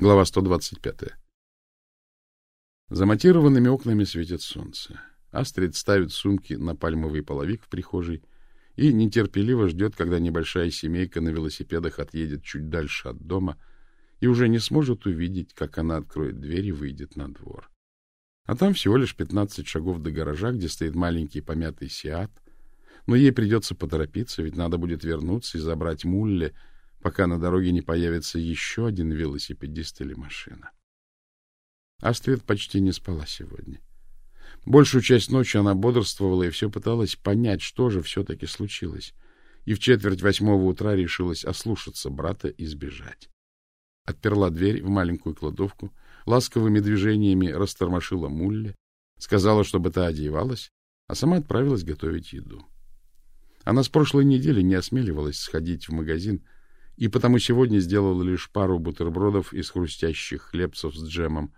Глава 125. За матированными окнами светит солнце. Астрид ставит сумки на пальмовый половик в прихожей и нетерпеливо ждет, когда небольшая семейка на велосипедах отъедет чуть дальше от дома и уже не сможет увидеть, как она откроет дверь и выйдет на двор. А там всего лишь 15 шагов до гаража, где стоит маленький помятый Сиат, но ей придется поторопиться, ведь надо будет вернуться и забрать Мулле, пока на дороге не появится еще один велосипедист или машина. Астрид почти не спала сегодня. Большую часть ночи она бодрствовала и все пыталась понять, что же все-таки случилось, и в четверть восьмого утра решилась ослушаться брата и сбежать. Отперла дверь в маленькую кладовку, ласковыми движениями растормошила Мулле, сказала, чтобы та одевалась, а сама отправилась готовить еду. Она с прошлой недели не осмеливалась сходить в магазин, и потому сегодня сделала лишь пару бутербродов из хрустящих хлебцев с джемом,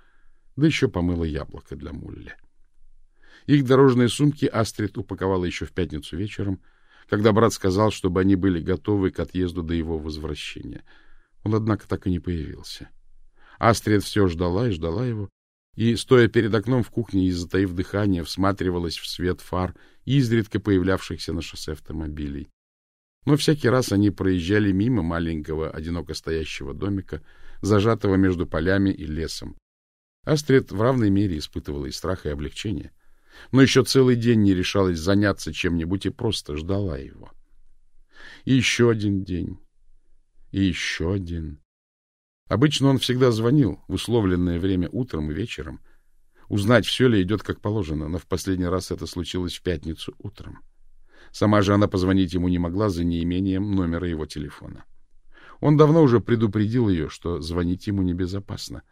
да еще помыла яблоко для Мулли. Их дорожные сумки Астрид упаковала еще в пятницу вечером, когда брат сказал, чтобы они были готовы к отъезду до его возвращения. Он, однако, так и не появился. Астрид все ждала и ждала его, и, стоя перед окном в кухне и затаив дыхание, всматривалась в свет фар, изредка появлявшихся на шоссе автомобилей. Но всякий раз они проезжали мимо маленького, одиноко стоящего домика, зажатого между полями и лесом. Астрид в равной мере испытывала и страх, и облегчение, но еще целый день не решалась заняться чем-нибудь и просто ждала его. И еще один день, и еще один. Обычно он всегда звонил в условленное время утром и вечером, узнать, все ли идет как положено, но в последний раз это случилось в пятницу утром. Сама же она позвонить ему не могла за неимением номера его телефона. Он давно уже предупредил ее, что звонить ему небезопасно.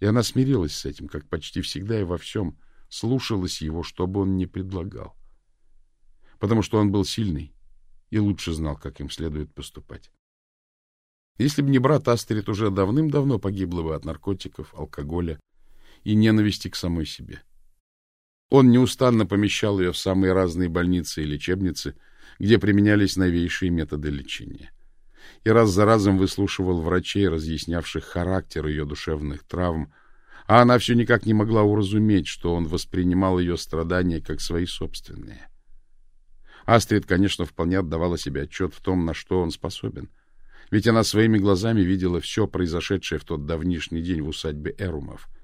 И она смирилась с этим, как почти всегда и во всем, слушалась его, что бы он ни предлагал. Потому что он был сильный и лучше знал, как им следует поступать. Если бы не брат, Астрид уже давным-давно погибла бы от наркотиков, алкоголя и ненависти к самой себе. — он неустанно помещал ее в самые разные больницы и лечебницы, где применялись новейшие методы лечения. И раз за разом выслушивал врачей, разъяснявших характер ее душевных травм, а она все никак не могла уразуметь, что он воспринимал ее страдания как свои собственные. Астрид, конечно, вполне отдавала себе отчет в том, на что он способен. Ведь она своими глазами видела все произошедшее в тот давнишний день в усадьбе Эрумов —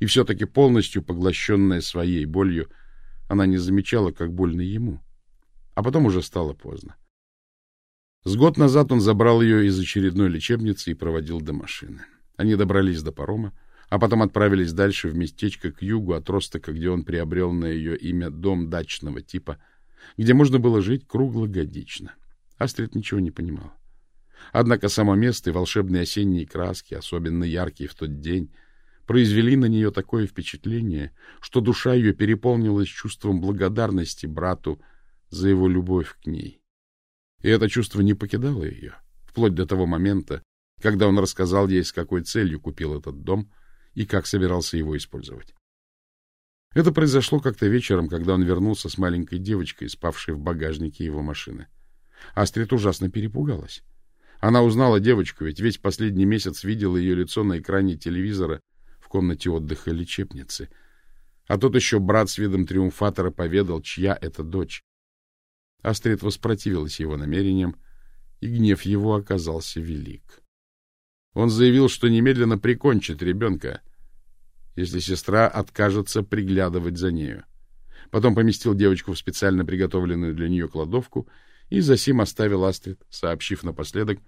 и все-таки полностью поглощенная своей болью, она не замечала, как больно ему. А потом уже стало поздно. С год назад он забрал ее из очередной лечебницы и проводил до машины. Они добрались до парома, а потом отправились дальше в местечко к югу от Ростока, где он приобрел на ее имя дом дачного типа, где можно было жить круглогодично. Астрид ничего не понимала. Однако само место и волшебные осенние краски, особенно яркие в тот день, произвели на нее такое впечатление, что душа ее переполнилась чувством благодарности брату за его любовь к ней. И это чувство не покидало ее, вплоть до того момента, когда он рассказал ей, с какой целью купил этот дом и как собирался его использовать. Это произошло как-то вечером, когда он вернулся с маленькой девочкой, спавшей в багажнике его машины. Астрид ужасно перепугалась. Она узнала девочку, ведь весь последний месяц видела ее лицо на экране телевизора в комнате отдыха лечебницы. А тут еще брат с видом триумфатора поведал, чья это дочь. Астрид воспротивилась его намерениям, и гнев его оказался велик. Он заявил, что немедленно прикончит ребенка, если сестра откажется приглядывать за нею. Потом поместил девочку в специально приготовленную для нее кладовку и засим оставил Астрид, сообщив напоследок,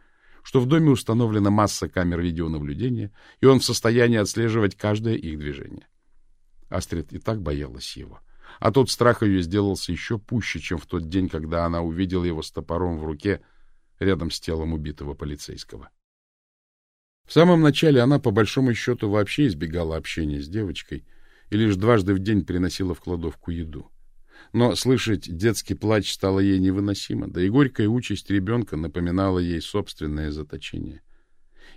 что в доме установлена масса камер видеонаблюдения, и он в состоянии отслеживать каждое их движение. Астрид и так боялась его. А тот страх ее сделался еще пуще, чем в тот день, когда она увидела его с топором в руке рядом с телом убитого полицейского. В самом начале она, по большому счету, вообще избегала общения с девочкой и лишь дважды в день приносила в кладовку еду. Но слышать детский плач стало ей невыносимо, да и горькая участь ребенка напоминала ей собственное заточение.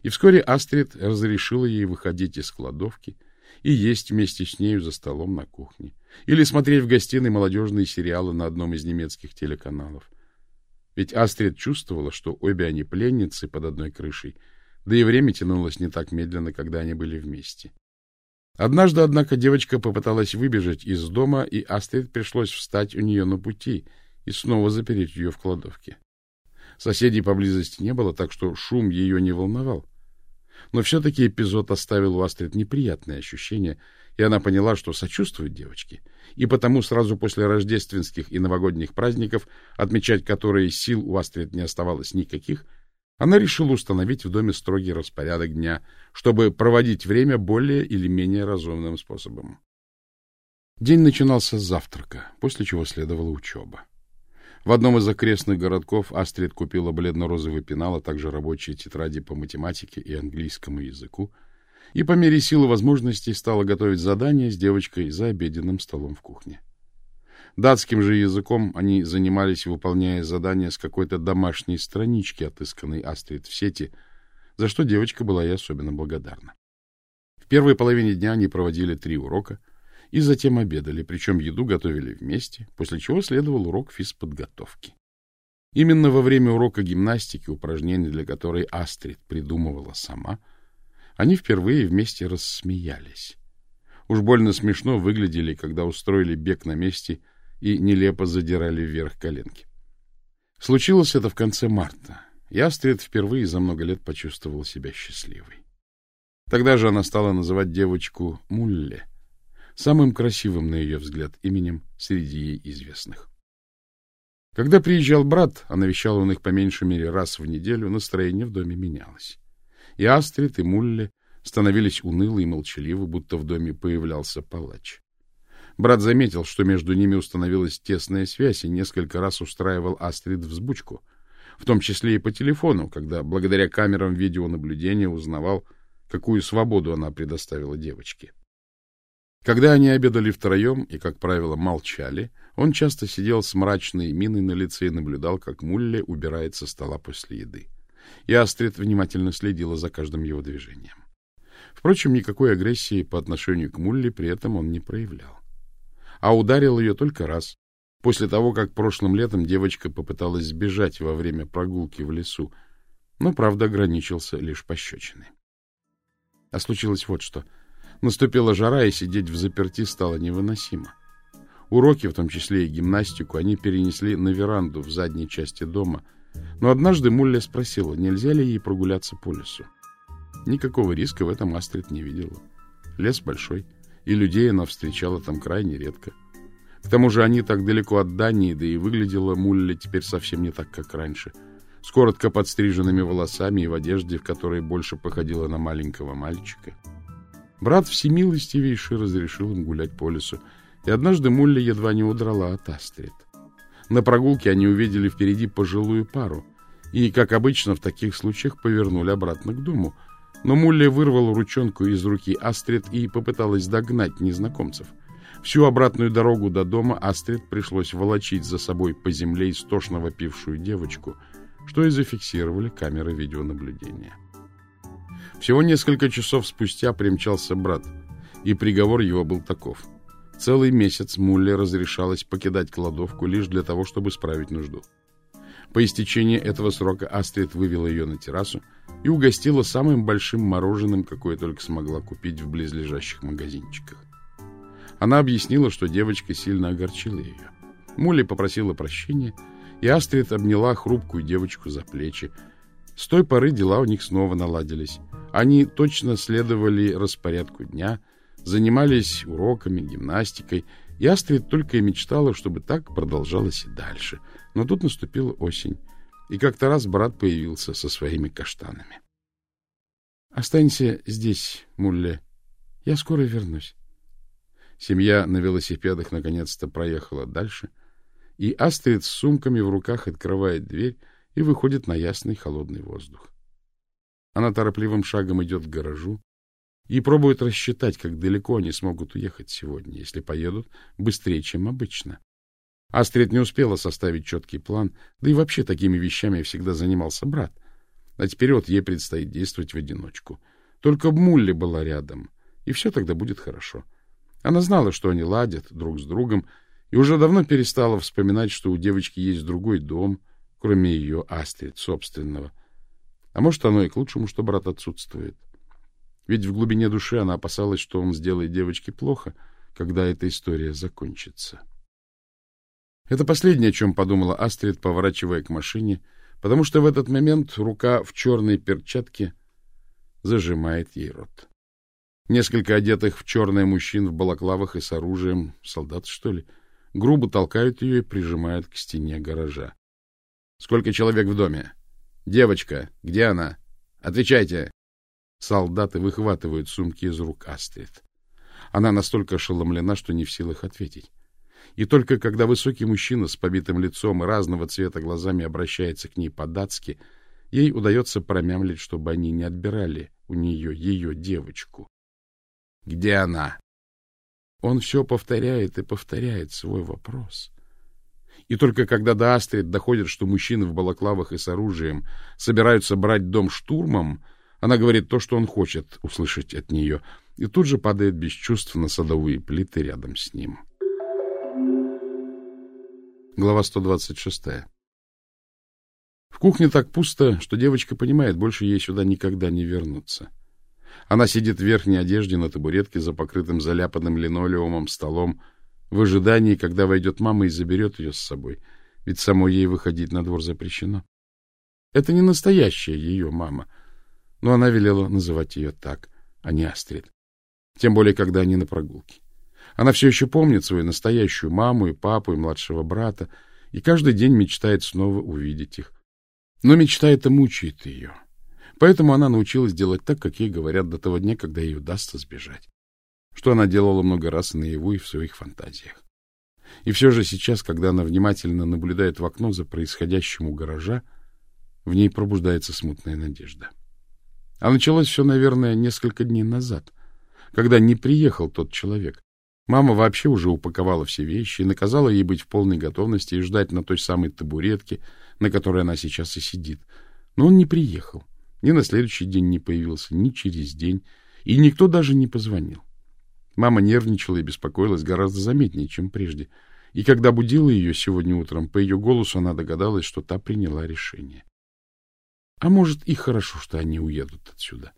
И вскоре Астрид разрешила ей выходить из кладовки и есть вместе с нею за столом на кухне, или смотреть в гостиной молодежные сериалы на одном из немецких телеканалов. Ведь Астрид чувствовала, что обе они пленницы под одной крышей, да и время тянулось не так медленно, когда они были вместе. Однажды, однако, девочка попыталась выбежать из дома, и Астрид пришлось встать у нее на пути и снова запереть ее в кладовке. Соседей поблизости не было, так что шум ее не волновал. Но все-таки эпизод оставил у Астрид неприятное ощущение, и она поняла, что сочувствует девочке, и потому сразу после рождественских и новогодних праздников, отмечать которые сил у Астрид не оставалось никаких, она решила установить в доме строгий распорядок дня, чтобы проводить время более или менее разумным способом. День начинался с завтрака, после чего следовала учеба. В одном из окрестных городков Астрид купила бледно-розовый пенал, а также рабочие тетради по математике и английскому языку, и по мере силы возможностей стала готовить задания с девочкой за обеденным столом в кухне. Датским же языком они занимались, выполняя задания с какой-то домашней странички, отысканной Астрид в сети, за что девочка была ей особенно благодарна. В первой половине дня они проводили три урока и затем обедали, причем еду готовили вместе, после чего следовал урок физподготовки. Именно во время урока гимнастики, упражнений для которой Астрид придумывала сама, они впервые вместе рассмеялись. Уж больно смешно выглядели, когда устроили бег на месте — и нелепо задирали вверх коленки. Случилось это в конце марта, Астрид впервые за много лет почувствовала себя счастливой. Тогда же она стала называть девочку Мулле, самым красивым, на ее взгляд, именем среди ей известных. Когда приезжал брат, а навещал он их по меньшей мере раз в неделю, настроение в доме менялось. И Астрид, и Мулле становились унылы и молчаливы, будто в доме появлялся палач. Брат заметил, что между ними установилась тесная связь и несколько раз устраивал Астрид взбучку, в том числе и по телефону, когда благодаря камерам видеонаблюдения узнавал, какую свободу она предоставила девочке. Когда они обедали втроем и, как правило, молчали, он часто сидел с мрачной миной на лице и наблюдал, как Мулле убирает со стола после еды. И Астрид внимательно следила за каждым его движением. Впрочем, никакой агрессии по отношению к Мулле при этом он не проявлял а ударил ее только раз, после того, как прошлым летом девочка попыталась сбежать во время прогулки в лесу, но, правда, ограничился лишь пощечиной. А случилось вот что. Наступила жара, и сидеть в заперти стало невыносимо. Уроки, в том числе и гимнастику, они перенесли на веранду в задней части дома, но однажды Мулля спросила, нельзя ли ей прогуляться по лесу. Никакого риска в этом Астрид не видела. Лес большой, и людей она встречала там крайне редко. К тому же они так далеко от Дании, да и выглядела Мулля теперь совсем не так, как раньше. С коротко подстриженными волосами и в одежде, в которой больше походила на маленького мальчика. Брат всемилостивейший разрешил им гулять по лесу, и однажды Мулля едва не удрала от Астрид. На прогулке они увидели впереди пожилую пару, и, как обычно в таких случаях, повернули обратно к дому — но Мулли вырвала ручонку из руки Астрид и попыталась догнать незнакомцев. Всю обратную дорогу до дома Астрид пришлось волочить за собой по земле истошно вопившую девочку, что и зафиксировали камеры видеонаблюдения. Всего несколько часов спустя примчался брат, и приговор его был таков. Целый месяц Мулле разрешалось покидать кладовку лишь для того, чтобы справить нужду. По истечении этого срока Астрид вывела ее на террасу и угостила самым большим мороженым, какое только смогла купить в близлежащих магазинчиках. Она объяснила, что девочка сильно огорчила ее. Мули попросила прощения, и Астрид обняла хрупкую девочку за плечи. С той поры дела у них снова наладились. Они точно следовали распорядку дня, занимались уроками, гимнастикой, и Астрид только и мечтала, чтобы так продолжалось и дальше — но тут наступила осень, и как-то раз брат появился со своими каштанами. — Останься здесь, Мулле. Я скоро вернусь. Семья на велосипедах наконец-то проехала дальше, и Астрид с сумками в руках открывает дверь и выходит на ясный холодный воздух. Она торопливым шагом идет к гаражу и пробует рассчитать, как далеко они смогут уехать сегодня, если поедут быстрее, чем обычно. Астрид не успела составить четкий план, да и вообще такими вещами всегда занимался брат. А теперь вот ей предстоит действовать в одиночку. Только Мулли была рядом, и все тогда будет хорошо. Она знала, что они ладят друг с другом, и уже давно перестала вспоминать, что у девочки есть другой дом, кроме ее Астрид собственного. А может, оно и к лучшему, что брат отсутствует. Ведь в глубине души она опасалась, что он сделает девочке плохо, когда эта история закончится. Это последнее, о чем подумала Астрид, поворачивая к машине, потому что в этот момент рука в черной перчатке зажимает ей рот. Несколько одетых в черное мужчин в балаклавах и с оружием, солдат, что ли, грубо толкают ее и прижимают к стене гаража. — Сколько человек в доме? — Девочка, где она? — Отвечайте! Солдаты выхватывают сумки из рук Астрид. Она настолько ошеломлена, что не в силах ответить. И только когда высокий мужчина с побитым лицом и разного цвета глазами обращается к ней по-датски, ей удается промямлить, чтобы они не отбирали у нее ее девочку. Где она? Он все повторяет и повторяет свой вопрос. И только когда до Астрид доходит, что мужчины в балаклавах и с оружием собираются брать дом штурмом, она говорит то, что он хочет услышать от нее, и тут же падает без чувств на садовые плиты рядом с ним. Глава 126. В кухне так пусто, что девочка понимает, больше ей сюда никогда не вернуться. — она сидит в верхней одежде на табуретке за покрытым заляпанным линолеумом столом в ожидании, когда войдет мама и заберет ее с собой, ведь самой ей выходить на двор запрещено. Это не настоящая ее мама, но она велела называть ее так, а не Астрид. Тем более, когда они на прогулке. Она все еще помнит свою настоящую маму и папу и младшего брата, и каждый день мечтает снова увидеть их. Но мечта эта мучает ее. Поэтому она научилась делать так, как ей говорят до того дня, когда ей удастся сбежать. Что она делала много раз и наяву, и в своих фантазиях. И все же сейчас, когда она внимательно наблюдает в окно за происходящим у гаража, в ней пробуждается смутная надежда. А началось все, наверное, несколько дней назад, когда не приехал тот человек. Мама вообще уже упаковала все вещи и наказала ей быть в полной готовности и ждать на той самой табуретке, на которой она сейчас и сидит. Но он не приехал. Ни на следующий день не появился, ни через день, и никто даже не позвонил. Мама нервничала и беспокоилась гораздо заметнее, чем прежде. И когда будила ее сегодня утром, по ее голосу она догадалась, что та приняла решение. А может, и хорошо, что они уедут отсюда.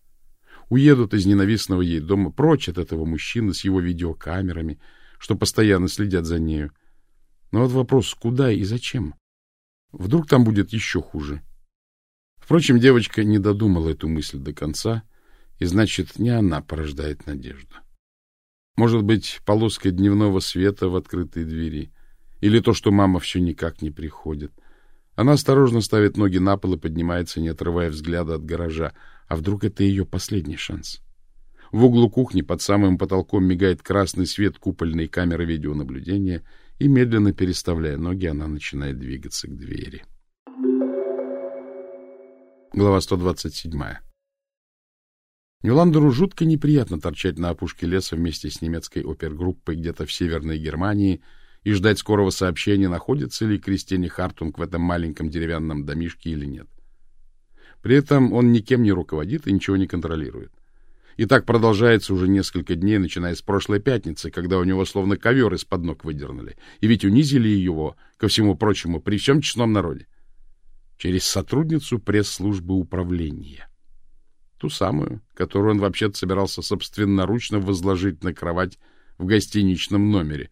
Уедут из ненавистного ей дома, прочь от этого мужчины с его видеокамерами, что постоянно следят за нею. Но вот вопрос, куда и зачем? Вдруг там будет еще хуже. Впрочем, девочка не додумала эту мысль до конца, и значит, не она порождает надежду. Может быть, полоска дневного света в открытой двери, или то, что мама все никак не приходит. Она осторожно ставит ноги на пол и поднимается, не отрывая взгляда от гаража. А вдруг это ее последний шанс? В углу кухни под самым потолком мигает красный свет купольной камеры видеонаблюдения, и, медленно переставляя ноги, она начинает двигаться к двери. — Глава 127. Нюландеру жутко неприятно торчать на опушке леса вместе с немецкой опергруппой где-то в Северной Германии и ждать скорого сообщения, находится ли Кристине Хартунг в этом маленьком деревянном домишке или нет. При этом он никем не руководит и ничего не контролирует. И так продолжается уже несколько дней, начиная с прошлой пятницы, когда у него словно ковер из-под ног выдернули. И ведь унизили его, ко всему прочему, при всем честном народе через сотрудницу пресс-службы управления. Ту самую, которую он вообще-то собирался собственноручно возложить на кровать в гостиничном номере.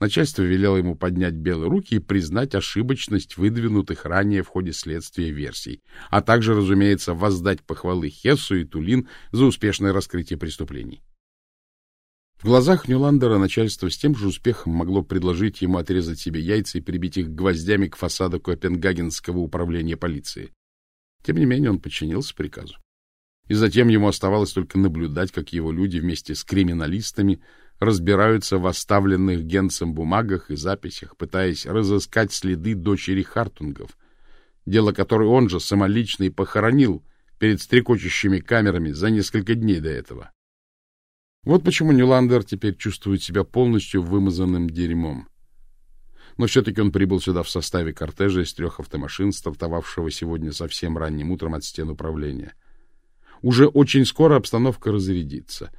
Начальство велело ему поднять белые руки и признать ошибочность выдвинутых ранее в ходе следствия версий, а также, разумеется, воздать похвалы Хессу и Тулин за успешное раскрытие преступлений. В глазах Нюландера начальство с тем же успехом могло предложить ему отрезать себе яйца и прибить их гвоздями к фасаду Копенгагенского управления полиции. Тем не менее он подчинился приказу. И затем ему оставалось только наблюдать, как его люди вместе с криминалистами разбираются в оставленных Генцем бумагах и записях, пытаясь разыскать следы дочери Хартунгов, дело которой он же самолично и похоронил перед стрекочущими камерами за несколько дней до этого. Вот почему Нюландер теперь чувствует себя полностью вымазанным дерьмом. Но все-таки он прибыл сюда в составе кортежа из трех автомашин, стартовавшего сегодня совсем ранним утром от стен управления. Уже очень скоро обстановка разрядится,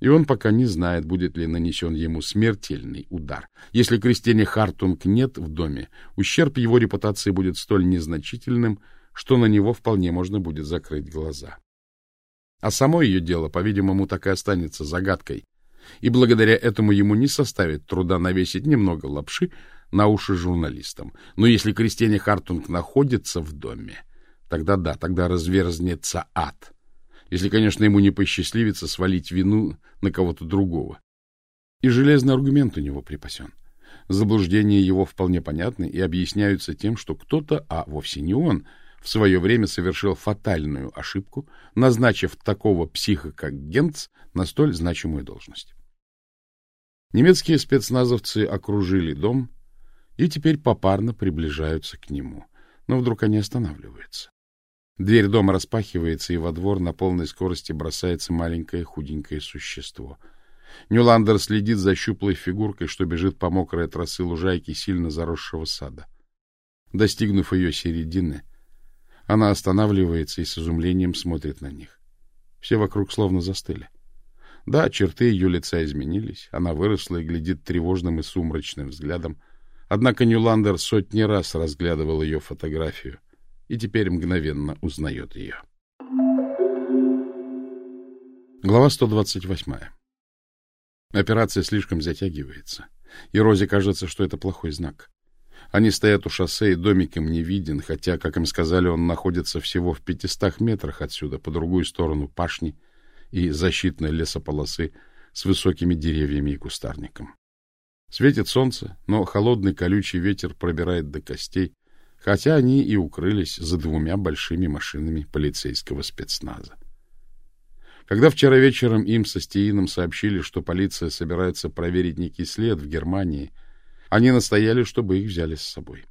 и он пока не знает, будет ли нанесен ему смертельный удар. Если Кристине Хартунг нет в доме, ущерб его репутации будет столь незначительным, что на него вполне можно будет закрыть глаза. А само ее дело, по-видимому, так и останется загадкой, и благодаря этому ему не составит труда навесить немного лапши на уши журналистам. Но если Кристиане Хартунг находится в доме, тогда да, тогда разверзнется ад. Если, конечно, ему не посчастливится свалить вину на кого-то другого. И железный аргумент у него припасен. Заблуждения его вполне понятны и объясняются тем, что кто-то, а вовсе не он, в свое время совершил фатальную ошибку, назначив такого психа, как Генц, на столь значимую должность. Немецкие спецназовцы окружили дом и теперь попарно приближаются к нему. Но вдруг они останавливаются. Дверь дома распахивается, и во двор на полной скорости бросается маленькое худенькое существо. Нюландер следит за щуплой фигуркой, что бежит по мокрой от лужайки сильно заросшего сада. Достигнув ее середины, она останавливается и с изумлением смотрит на них. Все вокруг словно застыли. Да, черты ее лица изменились, она выросла и глядит тревожным и сумрачным взглядом. Однако Ньюландер сотни раз разглядывал ее фотографию и теперь мгновенно узнает ее. Глава 128. Операция слишком затягивается, и Розе кажется, что это плохой знак. Они стоят у шоссе, и домик им не виден, хотя, как им сказали, он находится всего в пятистах метрах отсюда, по другую сторону пашни — и защитной лесополосы с высокими деревьями и кустарником. Светит солнце, но холодный колючий ветер пробирает до костей, хотя они и укрылись за двумя большими машинами полицейского спецназа. Когда вчера вечером им со Стеином сообщили, что полиция собирается проверить некий след в Германии, они настояли, чтобы их взяли с собой.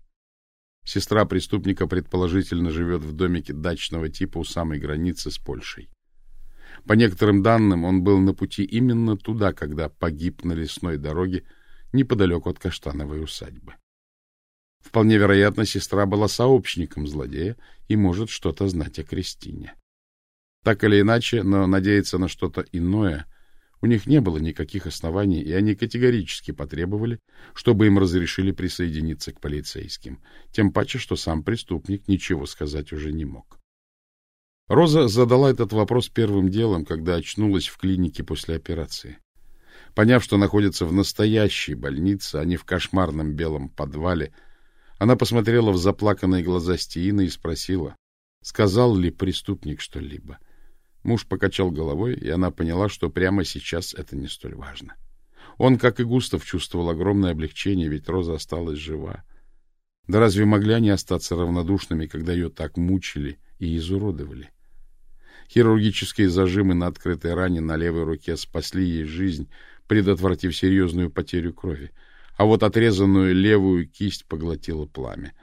Сестра преступника предположительно живет в домике дачного типа у самой границы с Польшей. По некоторым данным, он был на пути именно туда, когда погиб на лесной дороге неподалеку от Каштановой усадьбы. Вполне вероятно, сестра была сообщником злодея и может что-то знать о Кристине. Так или иначе, но надеяться на что-то иное у них не было никаких оснований, и они категорически потребовали, чтобы им разрешили присоединиться к полицейским, тем паче, что сам преступник ничего сказать уже не мог. Роза задала этот вопрос первым делом, когда очнулась в клинике после операции. Поняв, что находится в настоящей больнице, а не в кошмарном белом подвале, она посмотрела в заплаканные глаза Стиина и спросила, сказал ли преступник что-либо. Муж покачал головой, и она поняла, что прямо сейчас это не столь важно. Он, как и Густав, чувствовал огромное облегчение, ведь Роза осталась жива. Да разве могли они остаться равнодушными, когда ее так мучили и изуродовали? Хирургические зажимы на открытой ране на левой руке спасли ей жизнь, предотвратив серьезную потерю крови. А вот отрезанную левую кисть поглотило пламя.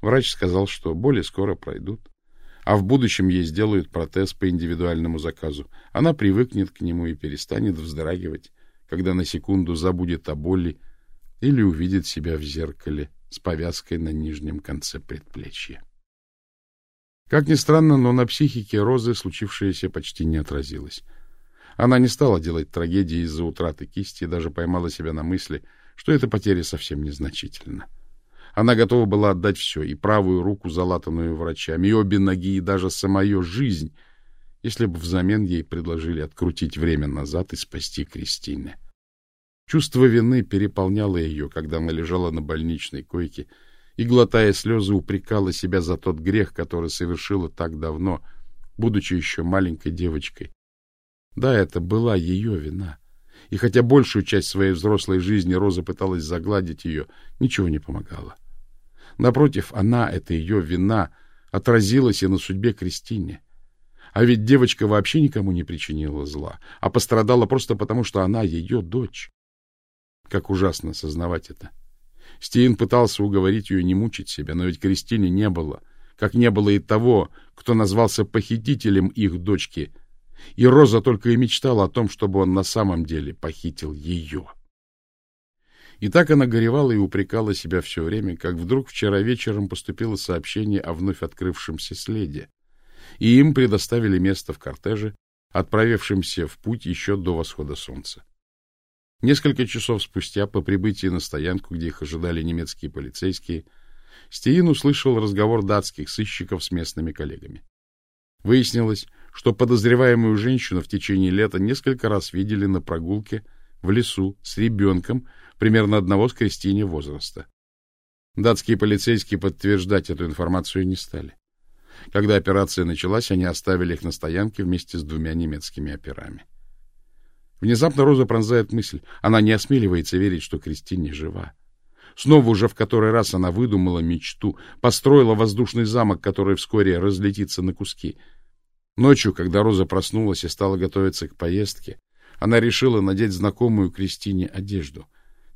Врач сказал, что боли скоро пройдут, а в будущем ей сделают протез по индивидуальному заказу. Она привыкнет к нему и перестанет вздрагивать, когда на секунду забудет о боли или увидит себя в зеркале с повязкой на нижнем конце предплечья. Как ни странно, но на психике Розы случившееся почти не отразилось. Она не стала делать трагедии из-за утраты кисти и даже поймала себя на мысли, что эта потеря совсем незначительна. Она готова была отдать все, и правую руку, залатанную врачами, и обе ноги, и даже самую жизнь, если бы взамен ей предложили открутить время назад и спасти Кристины. Чувство вины переполняло ее, когда она лежала на больничной койке, и, глотая слезы, упрекала себя за тот грех, который совершила так давно, будучи еще маленькой девочкой. Да, это была ее вина. И хотя большую часть своей взрослой жизни Роза пыталась загладить ее, ничего не помогало. Напротив, она, это ее вина, отразилась и на судьбе Кристине. А ведь девочка вообще никому не причинила зла, а пострадала просто потому, что она ее дочь. Как ужасно сознавать это. — Стиин пытался уговорить ее не мучить себя, но ведь Кристине не было, как не было и того, кто назвался похитителем их дочки. И Роза только и мечтала о том, чтобы он на самом деле похитил ее. И так она горевала и упрекала себя все время, как вдруг вчера вечером поступило сообщение о вновь открывшемся следе, и им предоставили место в кортеже, отправившемся в путь еще до восхода солнца. Несколько часов спустя, по прибытии на стоянку, где их ожидали немецкие полицейские, Стеин услышал разговор датских сыщиков с местными коллегами. Выяснилось, что подозреваемую женщину в течение лета несколько раз видели на прогулке в лесу с ребенком примерно одного с Кристине возраста. Датские полицейские подтверждать эту информацию не стали. Когда операция началась, они оставили их на стоянке вместе с двумя немецкими операми. Внезапно Роза пронзает мысль. Она не осмеливается верить, что Кристине жива. Снова уже в который раз она выдумала мечту, построила воздушный замок, который вскоре разлетится на куски. Ночью, когда Роза проснулась и стала готовиться к поездке, она решила надеть знакомую Кристине одежду.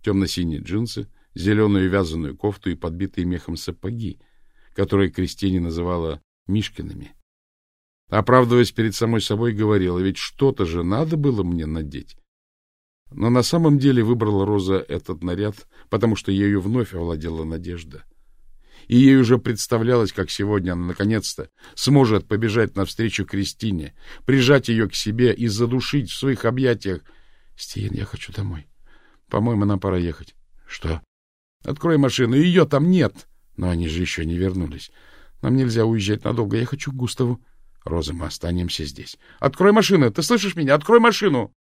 Темно-синие джинсы, зеленую вязаную кофту и подбитые мехом сапоги, которые Кристине называла Мишкиными. Оправдываясь перед самой собой, говорила, ведь что-то же надо было мне надеть. Но на самом деле выбрала Роза этот наряд, потому что ею вновь овладела надежда. И ей уже представлялось, как сегодня она наконец-то сможет побежать навстречу Кристине, прижать ее к себе и задушить в своих объятиях. — Стиен, я хочу домой. По-моему, нам пора ехать. — Что? — Открой машину. Ее там нет. Но они же еще не вернулись. Нам нельзя уезжать надолго. Я хочу к Густаву. Роза, мы останемся здесь. — Открой машину! Ты слышишь меня? Открой машину!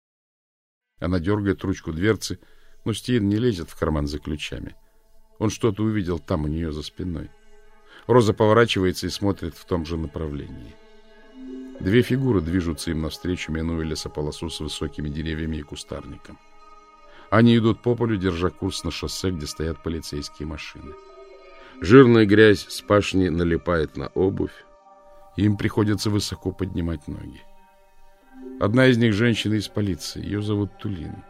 Она дергает ручку дверцы, но Стиен не лезет в карман за ключами. Он что-то увидел там у нее за спиной. Роза поворачивается и смотрит в том же направлении. Две фигуры движутся им навстречу, минуя лесополосу с высокими деревьями и кустарником. Они идут по полю, держа курс на шоссе, где стоят полицейские машины. Жирная грязь с пашни налипает на обувь. Им приходится высоко поднимать ноги. Одна из них женщина из полиции. Ее зовут Тулин.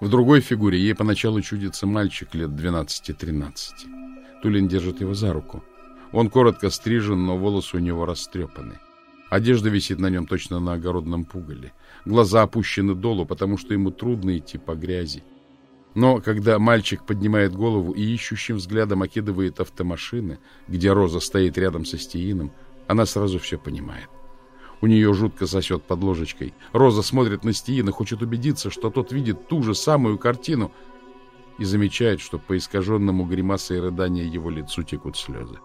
В другой фигуре ей поначалу чудится мальчик лет 12-13. Тулин держит его за руку. Он коротко стрижен, но волосы у него растрепаны. Одежда висит на нем точно на огородном пугале. Глаза опущены долу, потому что ему трудно идти по грязи. Но когда мальчик поднимает голову и ищущим взглядом окидывает автомашины, где Роза стоит рядом со Стеином, она сразу все понимает. У нее жутко сосет под ложечкой. Роза смотрит на Стиина, хочет убедиться, что тот видит ту же самую картину, и замечает, что по искаженному гримасой рыдания его лицу текут слезы.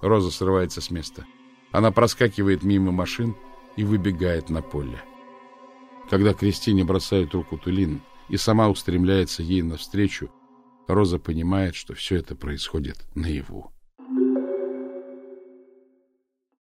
Роза срывается с места. Она проскакивает мимо машин и выбегает на поле. Когда Кристине бросает руку Тулин и сама устремляется ей навстречу, Роза понимает, что все это происходит наяву.